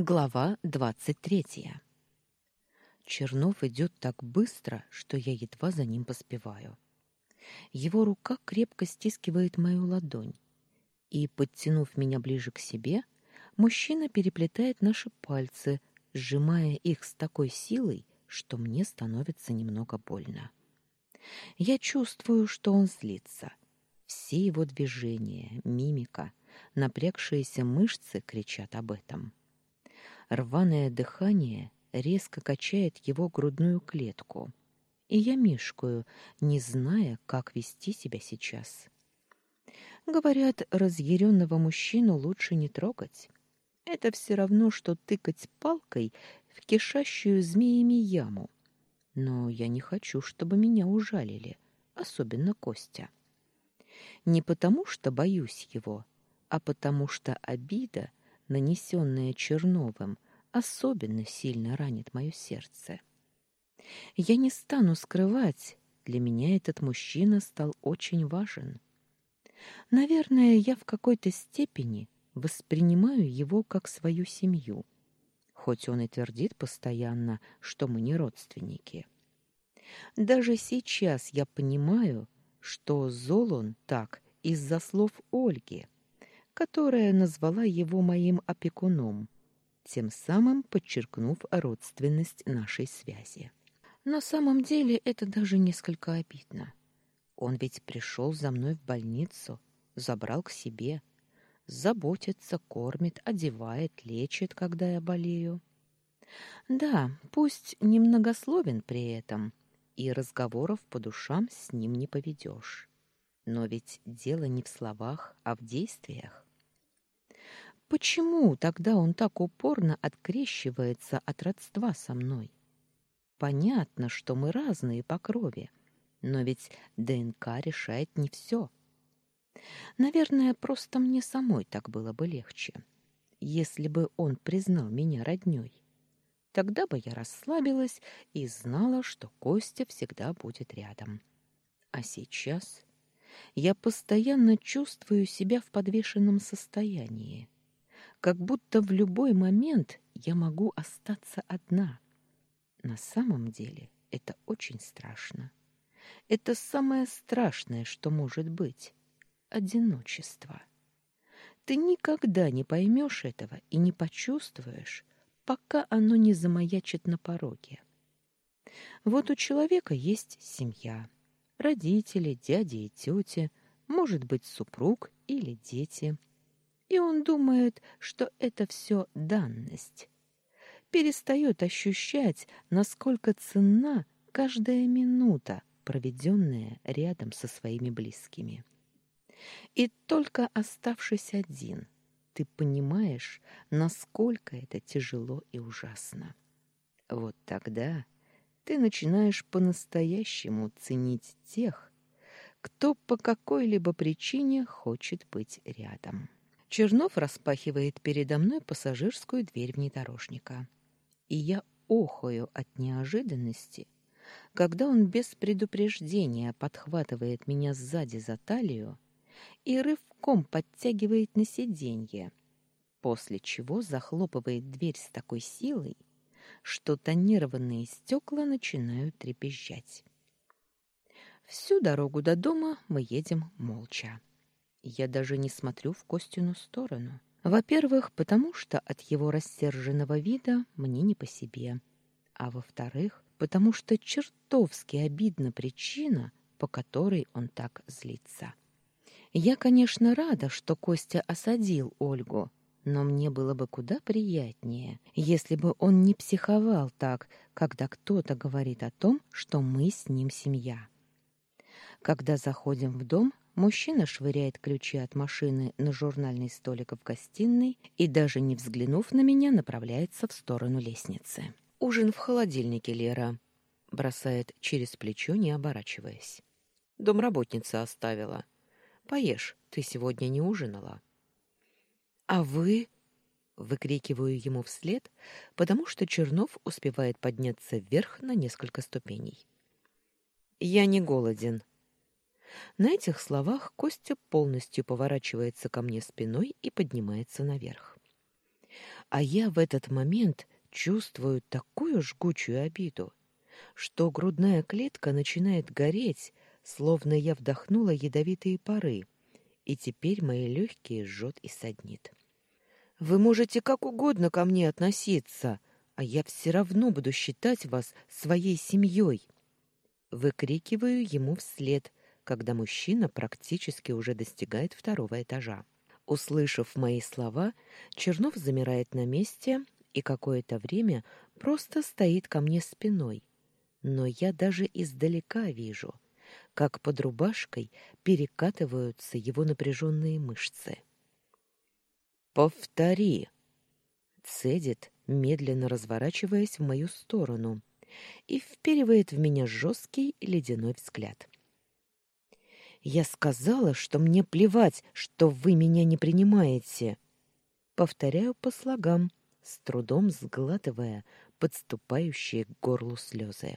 Глава двадцать третья. Чернов идет так быстро, что я едва за ним поспеваю. Его рука крепко стискивает мою ладонь, и, подтянув меня ближе к себе, мужчина переплетает наши пальцы, сжимая их с такой силой, что мне становится немного больно. Я чувствую, что он злится. Все его движения, мимика, напрягшиеся мышцы кричат об этом. Рваное дыхание резко качает его грудную клетку, и я мешкаю, не зная, как вести себя сейчас. Говорят, разъяренного мужчину лучше не трогать. Это все равно, что тыкать палкой в кишащую змеями яму. Но я не хочу, чтобы меня ужалили, особенно Костя. Не потому, что боюсь его, а потому что обида нанесенное Черновым, особенно сильно ранит мое сердце. Я не стану скрывать, для меня этот мужчина стал очень важен. Наверное, я в какой-то степени воспринимаю его как свою семью, хоть он и твердит постоянно, что мы не родственники. Даже сейчас я понимаю, что зол он так из-за слов Ольги — которая назвала его моим опекуном, тем самым подчеркнув родственность нашей связи. На самом деле это даже несколько обидно. Он ведь пришел за мной в больницу, забрал к себе, заботится, кормит, одевает, лечит, когда я болею. Да, пусть немногословен при этом, и разговоров по душам с ним не поведешь. Но ведь дело не в словах, а в действиях. Почему тогда он так упорно открещивается от родства со мной? Понятно, что мы разные по крови, но ведь ДНК решает не все. Наверное, просто мне самой так было бы легче, если бы он признал меня роднёй. Тогда бы я расслабилась и знала, что Костя всегда будет рядом. А сейчас я постоянно чувствую себя в подвешенном состоянии как будто в любой момент я могу остаться одна. На самом деле это очень страшно. Это самое страшное, что может быть — одиночество. Ты никогда не поймешь этого и не почувствуешь, пока оно не замаячит на пороге. Вот у человека есть семья, родители, дяди и тети, может быть, супруг или дети — и он думает, что это все данность. Перестает ощущать, насколько ценна каждая минута, проведенная рядом со своими близкими. И только оставшись один, ты понимаешь, насколько это тяжело и ужасно. Вот тогда ты начинаешь по-настоящему ценить тех, кто по какой-либо причине хочет быть рядом. Чернов распахивает передо мной пассажирскую дверь внедорожника. И я охаю от неожиданности, когда он без предупреждения подхватывает меня сзади за талию и рывком подтягивает на сиденье, после чего захлопывает дверь с такой силой, что тонированные стекла начинают трепещать. Всю дорогу до дома мы едем молча. Я даже не смотрю в Костину сторону. Во-первых, потому что от его рассерженного вида мне не по себе. А во-вторых, потому что чертовски обидна причина, по которой он так злится. Я, конечно, рада, что Костя осадил Ольгу, но мне было бы куда приятнее, если бы он не психовал так, когда кто-то говорит о том, что мы с ним семья. Когда заходим в дом, Мужчина швыряет ключи от машины на журнальный столик в гостиной и, даже не взглянув на меня, направляется в сторону лестницы. «Ужин в холодильнике, Лера», — бросает через плечо, не оборачиваясь. «Домработница оставила. Поешь, ты сегодня не ужинала». «А вы...» — выкрикиваю ему вслед, потому что Чернов успевает подняться вверх на несколько ступеней. «Я не голоден», на этих словах Костя полностью поворачивается ко мне спиной и поднимается наверх. А я в этот момент чувствую такую жгучую обиду, что грудная клетка начинает гореть, словно я вдохнула ядовитые пары, и теперь мои легкие жжет и саднит. Вы можете как угодно ко мне относиться, а я все равно буду считать вас своей семьей. Выкрикиваю ему вслед, когда мужчина практически уже достигает второго этажа. Услышав мои слова, Чернов замирает на месте и какое-то время просто стоит ко мне спиной. Но я даже издалека вижу, как под рубашкой перекатываются его напряженные мышцы. «Повтори!» — цедит, медленно разворачиваясь в мою сторону, и вперивает в меня жесткий ледяной взгляд. Я сказала, что мне плевать, что вы меня не принимаете. Повторяю по слогам, с трудом сглатывая подступающие к горлу слезы.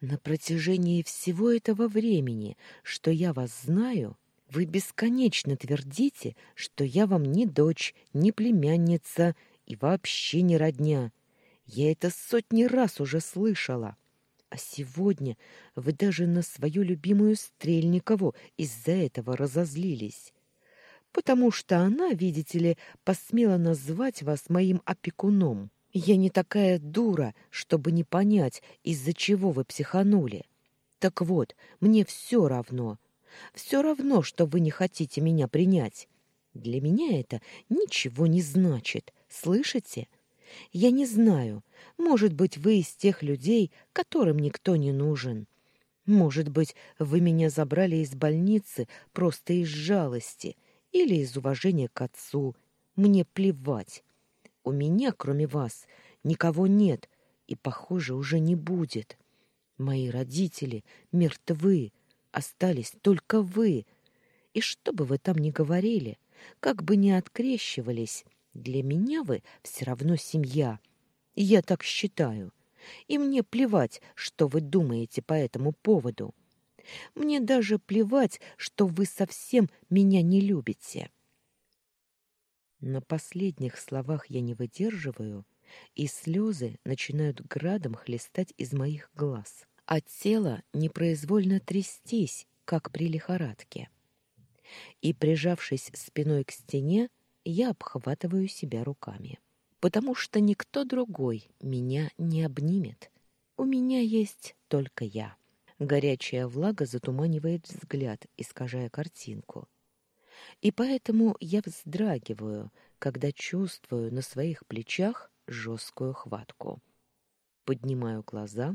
На протяжении всего этого времени, что я вас знаю, вы бесконечно твердите, что я вам не дочь, не племянница и вообще не родня. Я это сотни раз уже слышала. А сегодня вы даже на свою любимую Стрельникову из-за этого разозлились. Потому что она, видите ли, посмела назвать вас моим опекуном. Я не такая дура, чтобы не понять, из-за чего вы психанули. Так вот, мне все равно. Все равно, что вы не хотите меня принять. Для меня это ничего не значит. Слышите? Я не знаю. Может быть, вы из тех людей, которым никто не нужен. Может быть, вы меня забрали из больницы просто из жалости или из уважения к отцу. Мне плевать. У меня, кроме вас, никого нет и, похоже, уже не будет. Мои родители мертвы, остались только вы. И что бы вы там ни говорили, как бы ни открещивались, для меня вы все равно семья. Я так считаю. И мне плевать, что вы думаете по этому поводу. Мне даже плевать, что вы совсем меня не любите. На последних словах я не выдерживаю, и слезы начинают градом хлестать из моих глаз, а тело непроизвольно трястись, как при лихорадке. И, прижавшись спиной к стене, я обхватываю себя руками, потому что никто другой меня не обнимет. У меня есть только я. Горячая влага затуманивает взгляд, искажая картинку. И поэтому я вздрагиваю, когда чувствую на своих плечах жесткую хватку. Поднимаю глаза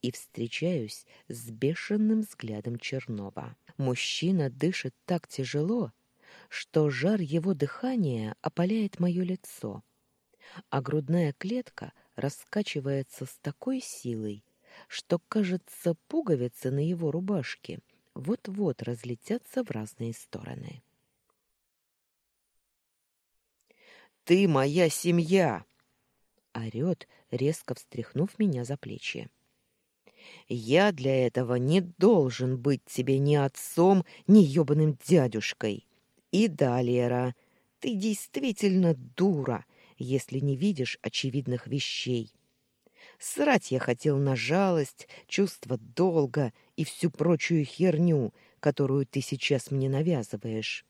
и встречаюсь с бешеным взглядом Чернова. Мужчина дышит так тяжело, что жар его дыхания опаляет мое лицо, а грудная клетка раскачивается с такой силой, что, кажется, пуговицы на его рубашке вот-вот разлетятся в разные стороны. «Ты моя семья!» — орёт, резко встряхнув меня за плечи. «Я для этого не должен быть тебе ни отцом, ни ёбаным дядюшкой!» И да, Лера, ты действительно дура, если не видишь очевидных вещей. Срать я хотел на жалость, чувство долга и всю прочую херню, которую ты сейчас мне навязываешь.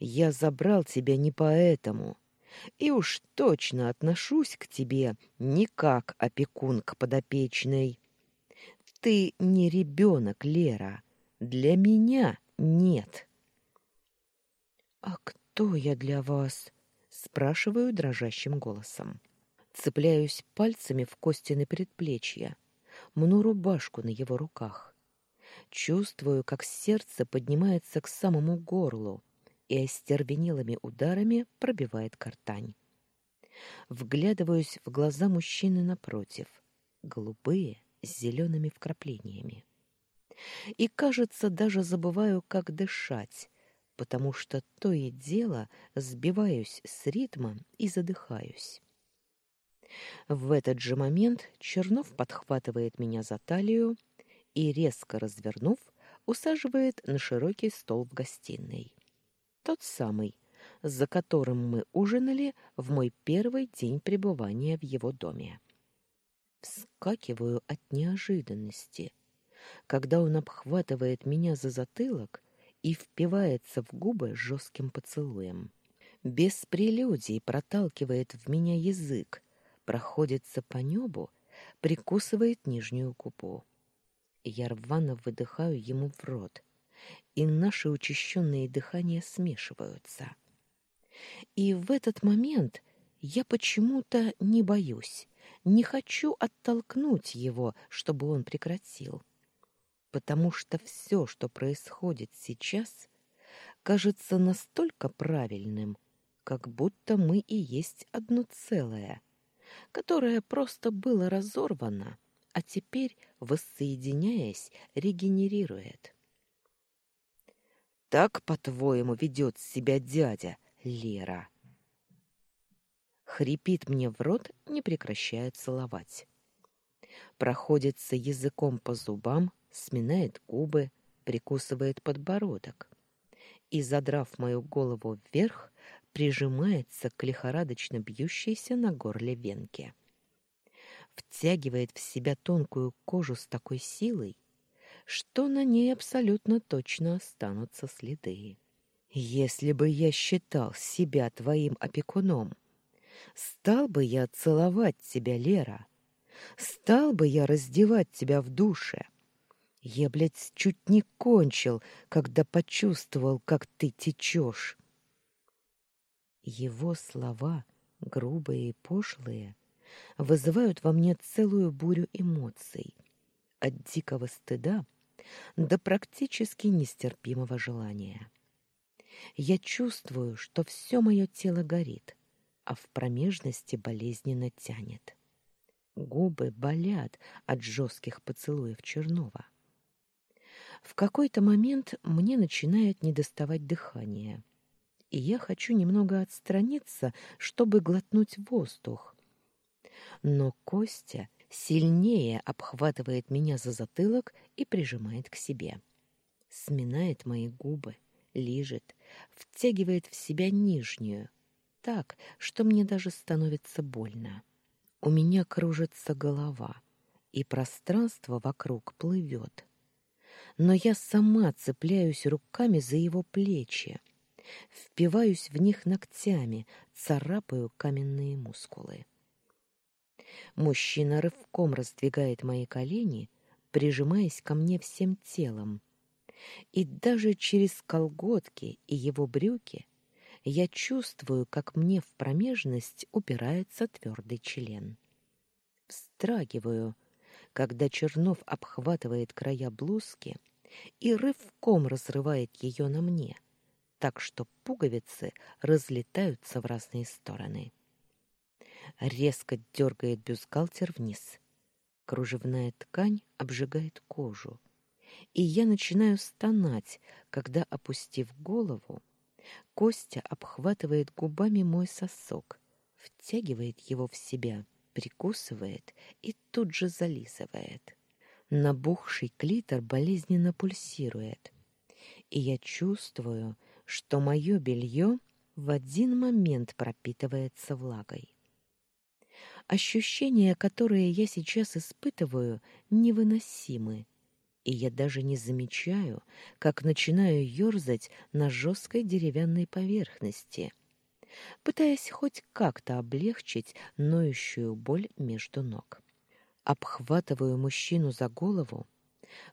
Я забрал тебя не поэтому, и уж точно отношусь к тебе не как опекун к подопечной. Ты не ребенок, Лера, для меня нет». «А кто я для вас?» — спрашиваю дрожащим голосом. Цепляюсь пальцами в кости на предплечье, мну рубашку на его руках. Чувствую, как сердце поднимается к самому горлу и остервенелыми ударами пробивает картань. Вглядываюсь в глаза мужчины напротив, голубые, с зелеными вкраплениями. И, кажется, даже забываю, как дышать, потому что то и дело сбиваюсь с ритма и задыхаюсь. В этот же момент Чернов подхватывает меня за талию и, резко развернув, усаживает на широкий стол в гостиной. Тот самый, за которым мы ужинали в мой первый день пребывания в его доме. Вскакиваю от неожиданности, когда он обхватывает меня за затылок и впивается в губы жестким поцелуем. Без прелюдий проталкивает в меня язык, проходится по небу, прикусывает нижнюю губу. Я рвано выдыхаю ему в рот, и наши учащенные дыхания смешиваются. И в этот момент я почему-то не боюсь, не хочу оттолкнуть его, чтобы он прекратил. Потому что все, что происходит сейчас, кажется настолько правильным, как будто мы и есть одно целое, которое просто было разорвано, а теперь, воссоединяясь, регенерирует. Так, по-твоему, ведет себя дядя Лера? Хрипит мне в рот, не прекращая целовать. Проходится языком по зубам, сминает губы, прикусывает подбородок. И, задрав мою голову вверх, прижимается к лихорадочно бьющейся на горле венке. Втягивает в себя тонкую кожу с такой силой, что на ней абсолютно точно останутся следы. Если бы я считал себя твоим опекуном, стал бы я целовать тебя, Лера. Стал бы я раздевать тебя в душе. Я, блядь, чуть не кончил, когда почувствовал, как ты течешь. Его слова, грубые и пошлые, вызывают во мне целую бурю эмоций, от дикого стыда до практически нестерпимого желания. Я чувствую, что все мое тело горит, а в промежности болезненно тянет. Губы болят от жестких поцелуев Чернова. В какой-то момент мне начинает недоставать дыхания, и я хочу немного отстраниться, чтобы глотнуть воздух. Но Костя сильнее обхватывает меня за затылок и прижимает к себе. Сминает мои губы, лижет, втягивает в себя нижнюю, так, что мне даже становится больно. У меня кружится голова, и пространство вокруг плывет. Но я сама цепляюсь руками за его плечи, впиваюсь в них ногтями, царапаю каменные мускулы. Мужчина рывком раздвигает мои колени, прижимаясь ко мне всем телом. И даже через колготки и его брюки я чувствую, как мне в промежность упирается твердый член. Встрагиваю, когда Чернов обхватывает края блузки и рывком разрывает ее на мне, так что пуговицы разлетаются в разные стороны. Резко дергает бюстгальтер вниз. Кружевная ткань обжигает кожу, и я начинаю стонать, когда, опустив голову, Костя обхватывает губами мой сосок, втягивает его в себя, прикусывает и тут же зализывает. Набухший клитор болезненно пульсирует, и я чувствую, что мое белье в один момент пропитывается влагой. Ощущения, которые я сейчас испытываю, невыносимы, и я даже не замечаю, как начинаю ёрзать на жесткой деревянной поверхности, пытаясь хоть как-то облегчить ноющую боль между ног. Обхватываю мужчину за голову,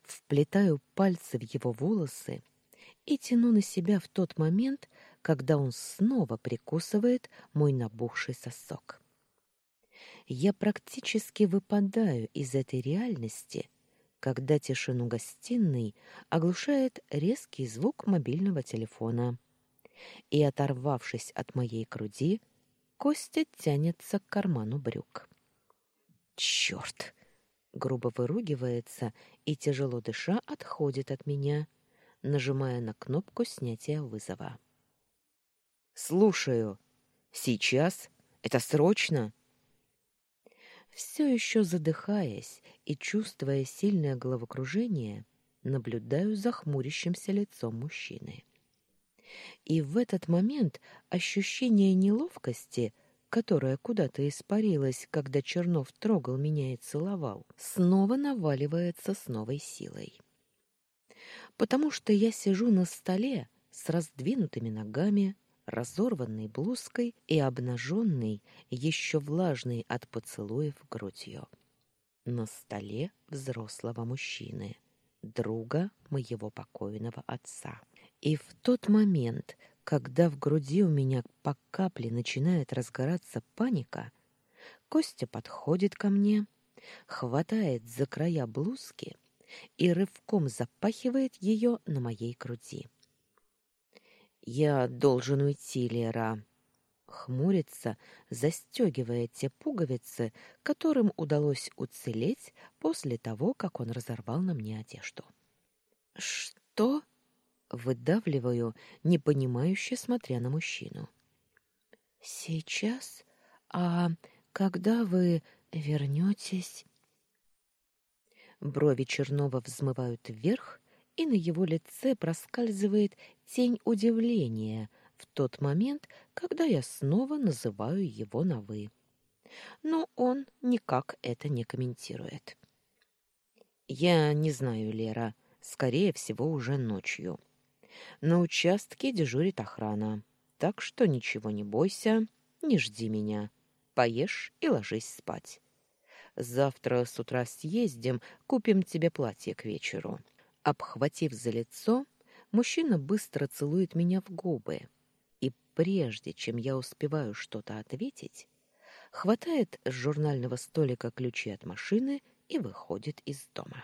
вплетаю пальцы в его волосы и тяну на себя в тот момент, когда он снова прикусывает мой набухший сосок я практически выпадаю из этой реальности, когда тишину гостиной оглушает резкий звук мобильного телефона. И, оторвавшись от моей груди, Костя тянется к карману брюк. «Черт!» — грубо выругивается и, тяжело дыша, отходит от меня, нажимая на кнопку снятия вызова. «Слушаю. Сейчас? Это срочно?» все еще задыхаясь и чувствуя сильное головокружение, наблюдаю за хмурящимся лицом мужчины. И в этот момент ощущение неловкости, которое куда-то испарилось, когда Чернов трогал меня и целовал, снова наваливается с новой силой. Потому что я сижу на столе с раздвинутыми ногами, разорванной блузкой и обнаженной, еще влажной от поцелуев грудью. На столе взрослого мужчины, друга моего покойного отца. И в тот момент, когда в груди у меня по капле начинает разгораться паника, Костя подходит ко мне, хватает за края блузки и рывком запахивает ее на моей груди. «Я должен уйти, Лера», хмурится, застегивая те пуговицы, которым удалось уцелеть после того, как он разорвал на мне одежду. «Что?» — выдавливаю, непонимающе смотря на мужчину. «Сейчас? А когда вы вернетесь?» Брови Чернова взмывают вверх, и на его лице проскальзывает тень удивления — в тот момент, когда я снова называю его на «вы». Но он никак это не комментирует. «Я не знаю, Лера. Скорее всего, уже ночью. На участке дежурит охрана, так что ничего не бойся, не жди меня. Поешь и ложись спать. Завтра с утра съездим, купим тебе платье к вечеру». Обхватив за лицо, мужчина быстро целует меня в губы, прежде чем я успеваю что-то ответить, хватает с журнального столика ключи от машины и выходит из дома.